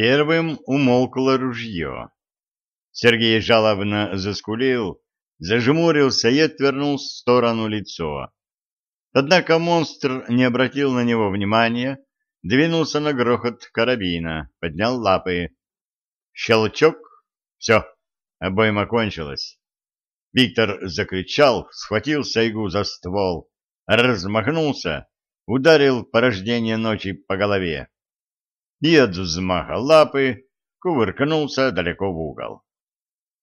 Первым умолкло ружье. Сергей жалобно заскулил, зажмурился и отвернул в сторону лицо. Однако монстр не обратил на него внимания, двинулся на грохот карабина, поднял лапы. Щелчок. Все, обойма кончилась. Виктор закричал, схватил Сайгу за ствол, размахнулся, ударил порождение ночи по голове и от взмаха лапы кувыркнулся далеко в угол.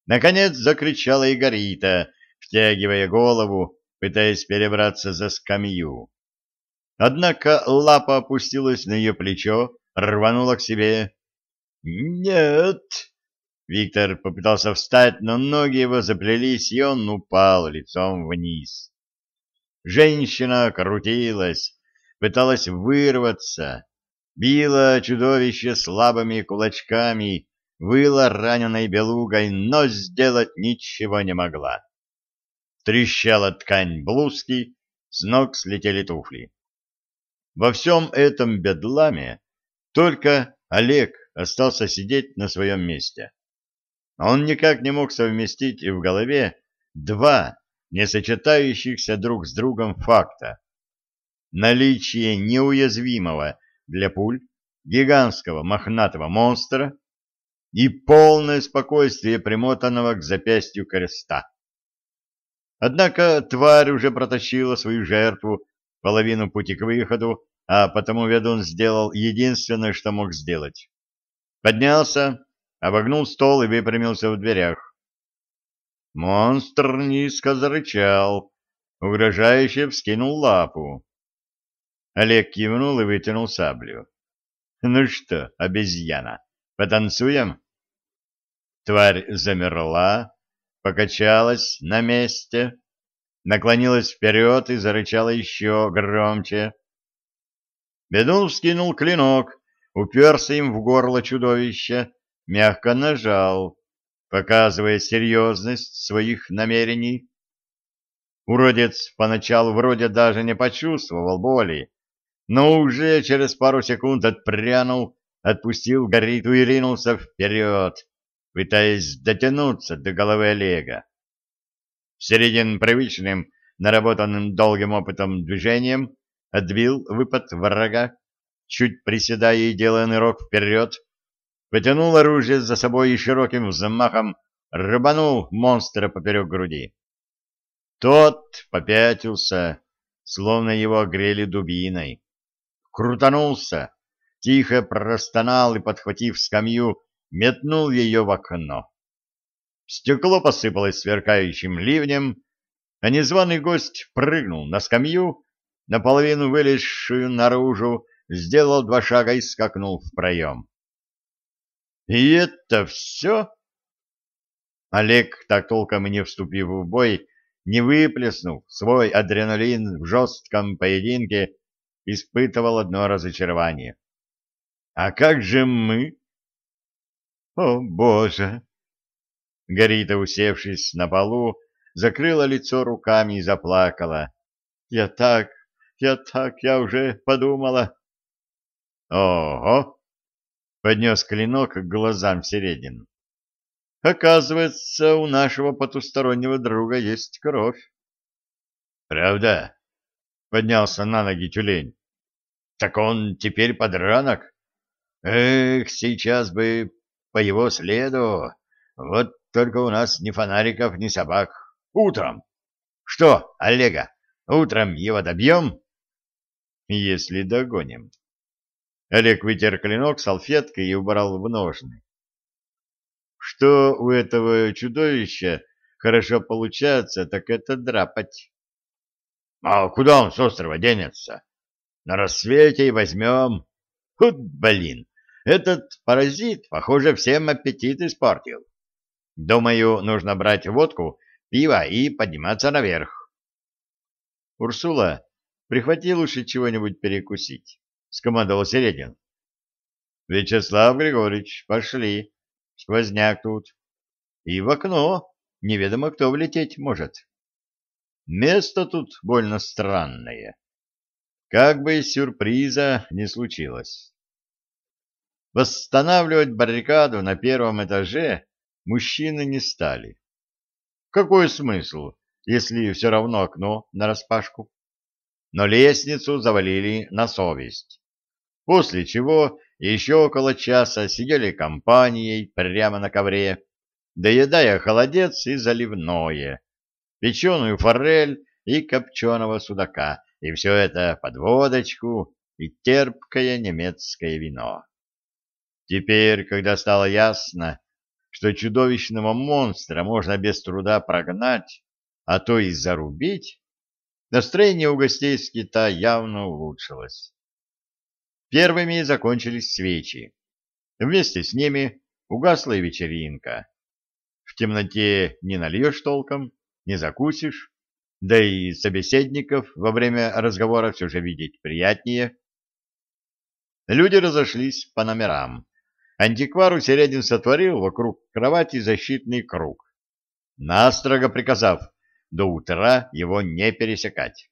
Наконец закричала Игорита, втягивая голову, пытаясь перебраться за скамью. Однако лапа опустилась на ее плечо, рванула к себе. «Нет!» Виктор попытался встать, но ноги его заплелись, и он упал лицом вниз. Женщина крутилась, пыталась вырваться, Било чудовище слабыми кулачками, выла раненой белугой, но сделать ничего не могла. Трещала ткань блузки, с ног слетели туфли. Во всем этом бедламе только Олег остался сидеть на своем месте. Он никак не мог совместить в голове два не сочетающихся друг с другом факта. Наличие неуязвимого для пуль гигантского мохнатого монстра и полное спокойствие примотанного к запястью креста. Однако тварь уже протащила свою жертву половину пути к выходу, а потому ведун сделал единственное, что мог сделать. Поднялся, обогнул стол и выпрямился в дверях. Монстр низко зарычал, угрожающе вскинул лапу. Олег кивнул и вытянул саблю. «Ну что, обезьяна, потанцуем?» Тварь замерла, покачалась на месте, наклонилась вперед и зарычала еще громче. Бедун вскинул клинок, уперся им в горло чудовища, мягко нажал, показывая серьезность своих намерений. Уродец поначалу вроде даже не почувствовал боли, но уже через пару секунд отпрянул, отпустил гориту и ринулся вперед, пытаясь дотянуться до головы Олега. Середин привычным, наработанным долгим опытом движением, отбил выпад врага, чуть приседая и делая нырок вперед, потянул оружие за собой и широким взмахом рыбанул монстра поперек груди. Тот попятился, словно его огрели дубиной крутанулся, тихо простонал и, подхватив скамью, метнул ее в окно. Стекло посыпалось сверкающим ливнем, а незваный гость прыгнул на скамью, наполовину вылезшую наружу, сделал два шага и скакнул в проем. «И это все?» Олег, так толком и не вступив в бой, не выплеснул свой адреналин в жестком поединке испытывал одно разочарование. «А как же мы?» «О, Боже!» Горита, усевшись на полу, закрыла лицо руками и заплакала. «Я так, я так, я уже подумала». «Ого!» — поднес клинок к глазам Середин. «Оказывается, у нашего потустороннего друга есть кровь». «Правда?» Поднялся на ноги тюлень. Так он теперь подранок? Эх, сейчас бы по его следу. Вот только у нас ни фонариков, ни собак. Утром. Что, Олега, утром его добьем? Если догоним. Олег вытер клинок салфеткой и убрал в ножны. Что у этого чудовища хорошо получается, так это драпать. А куда он с острова денется? На рассвете и возьмем. Вот блин, этот паразит, похоже, всем аппетит испортил. Думаю, нужно брать водку, пиво и подниматься наверх. Урсула, прихвати лучше чего-нибудь перекусить, — скомандовал Середин. Вячеслав Григорьевич, пошли. Сквозняк тут. И в окно. Неведомо кто влететь может. Место тут больно странное. Как бы сюрприза не случилось. Восстанавливать баррикаду на первом этаже мужчины не стали. Какой смысл, если все равно окно нараспашку? Но лестницу завалили на совесть. После чего еще около часа сидели компанией прямо на ковре, доедая холодец и заливное, печеную форель и копченого судака, и все это под водочку и терпкое немецкое вино. Теперь, когда стало ясно, что чудовищного монстра можно без труда прогнать, а то и зарубить, настроение у гостей с кита явно улучшилось. Первыми закончились свечи. Вместе с ними угасла и вечеринка. В темноте не нальешь толком, не закусишь, да и собеседников во время разговора все же видеть приятнее. Люди разошлись по номерам. Антиквар Усередин сотворил вокруг кровати защитный круг, настрого приказав до утра его не пересекать.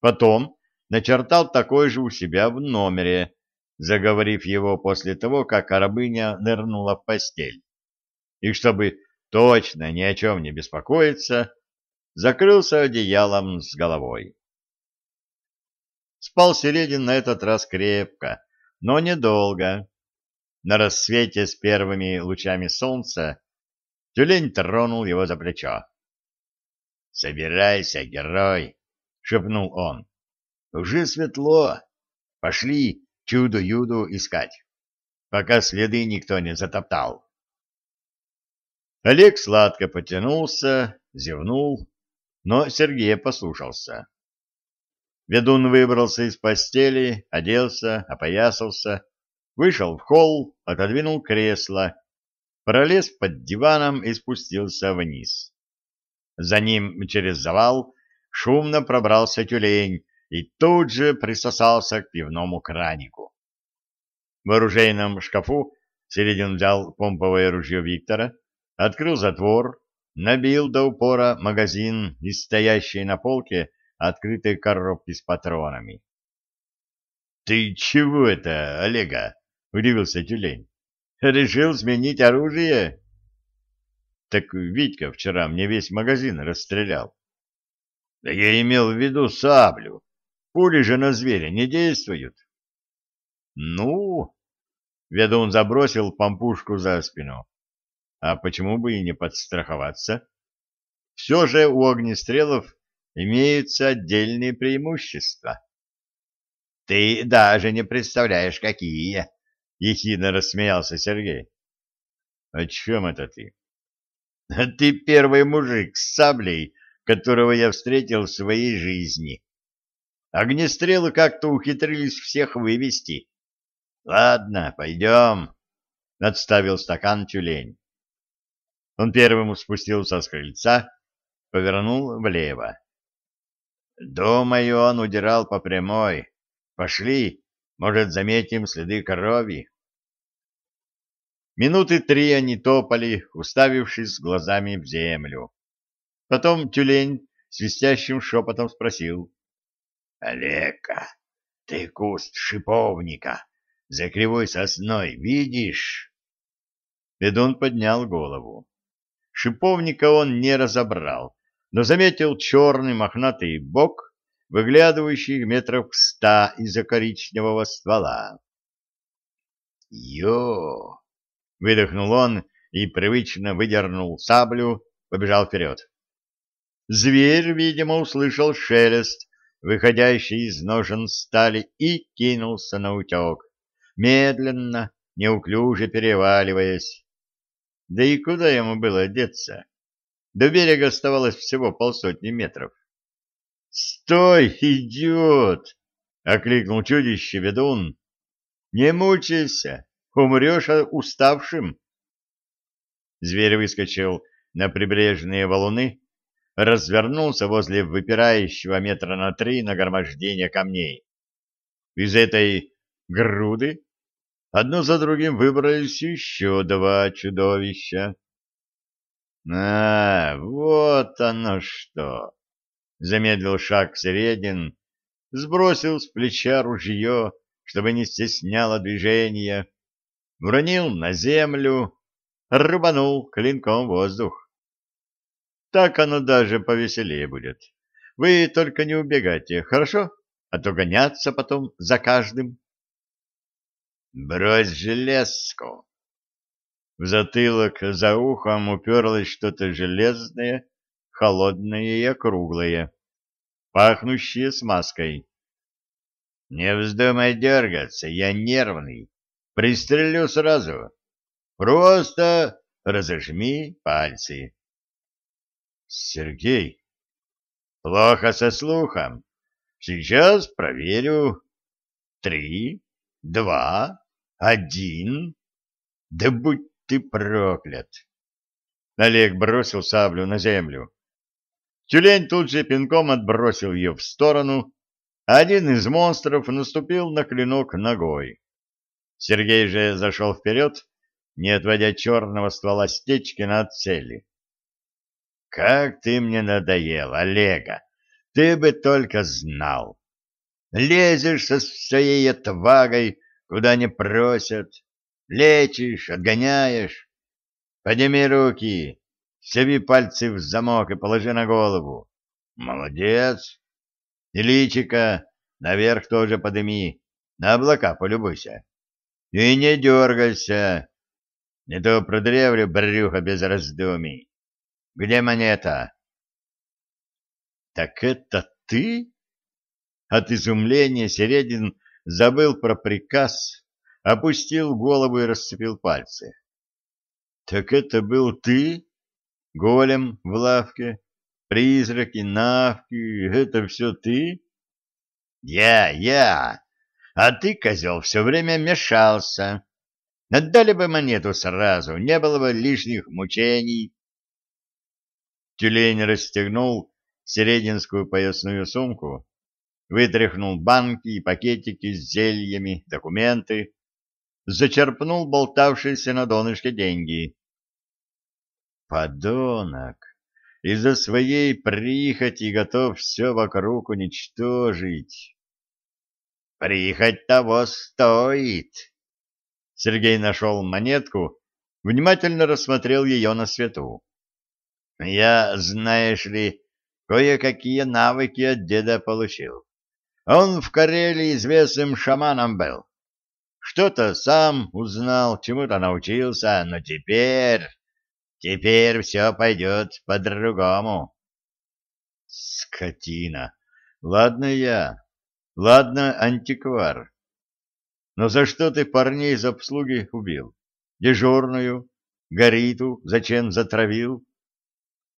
Потом начертал такой же у себя в номере, заговорив его после того, как рабыня нырнула в постель. И чтобы точно ни о чем не беспокоиться, закрылся одеялом с головой. Спал Середин на этот раз крепко, но недолго. На рассвете с первыми лучами солнца тюлень тронул его за плечо. «Собирайся, герой!» — шепнул он. «Уже светло. Пошли чудо-юду искать, пока следы никто не затоптал». Олег сладко потянулся, зевнул, но Сергей послушался. Ведун выбрался из постели, оделся, опоясался, вышел в холл, отодвинул кресло, пролез под диваном и спустился вниз. За ним через завал шумно пробрался тюлень и тут же присосался к пивному кранику. В оружейном шкафу Середин взял помповое ружье Виктора, открыл затвор, набил до упора магазин из стоящей на полке открытой коробки с патронами. — Ты чего это, Олега? — удивился тюлень. — Решил сменить оружие? — Так Витька вчера мне весь магазин расстрелял. — Да я имел в виду саблю. Пули же на зверя не действуют. — Ну... — ведун забросил помпушку за спину. — А почему бы и не подстраховаться? Все же у огнестрелов имеются отдельные преимущества. — Ты даже не представляешь, какие! — ехидно рассмеялся Сергей. — О чем это ты? — Ты первый мужик с саблей, которого я встретил в своей жизни. Огнестрелы как-то ухитрились всех вывести. — Ладно, пойдем, — отставил стакан тюлень. Он первым спустился с крыльца, повернул влево. Думаю, он удирал по прямой. Пошли, может, заметим следы крови. Минуты три они топали, уставившись глазами в землю. Потом тюлень свистящим шепотом спросил. — Олега, ты куст шиповника за кривой сосной видишь? Ведун поднял голову. Шиповника он не разобрал, но заметил черный мохнатый бок выглядывающих метров ста из-за коричневого ствола. «Ё!» — выдохнул он и привычно выдернул саблю, побежал вперед. Зверь, видимо, услышал шелест, выходящий из ножен стали, и кинулся на утек, медленно, неуклюже переваливаясь. Да и куда ему было деться? До берега оставалось всего полсотни метров. «Стой, идиот!» — окликнул чудище ведун. «Не мучайся, умрешь уставшим». Зверь выскочил на прибрежные валуны, развернулся возле выпирающего метра на три нагромождения камней. Из этой груды одно за другим выбрались еще два чудовища. «А, вот оно что!» замедлил шаг Середин, сбросил с плеча ружье, чтобы не стесняло движения, уронил на землю, рубанул клинком воздух. Так оно даже повеселее будет. Вы только не убегайте, хорошо? А то гоняться потом за каждым. Брось железку. В затылок за ухом уперлось что-то железное, холодное и округлое, пахнущее смазкой. Не вздумай дергаться, я нервный. Пристрелю сразу. Просто разожми пальцы. Сергей, плохо со слухом. Сейчас проверю. Три, два, один. Да будь ты проклят. Олег бросил саблю на землю. Тюлень тут же пинком отбросил ее в сторону, один из монстров наступил на клинок ногой. Сергей же зашел вперед, не отводя черного ствола Стечкина от цели. «Как ты мне надоел, Олега! Ты бы только знал! Лезешь со своей отвагой, куда не просят, лечишь, отгоняешь. Подними руки, Себи пальцы в замок и положи на голову. Молодец. И личика наверх тоже подыми, на облака полюбуйся. И не дергайся, не то продревлю брюхо без раздумий. Где монета? Так это ты? От изумления Середин забыл про приказ, опустил голову и расцепил пальцы. Так это был ты? голем в лавке, призраки, навки — это все ты? Я, я, а ты, козел, все время мешался. Отдали бы монету сразу, не было бы лишних мучений. Тюлень расстегнул серединскую поясную сумку, вытряхнул банки и пакетики с зельями, документы, зачерпнул болтавшиеся на донышке деньги. Подонок! Из-за своей прихоти готов все вокруг уничтожить. Прихоть того стоит. Сергей нашел монетку, внимательно рассмотрел ее на свету. Я, знаешь ли, кое-какие навыки от деда получил. Он в Карелии известным шаманом был. Что-то сам узнал, чему-то научился, но теперь... Теперь все пойдет по-другому. Скотина! Ладно я, ладно антиквар. Но за что ты парней из обслуги убил? Дежурную? Гориту зачем затравил?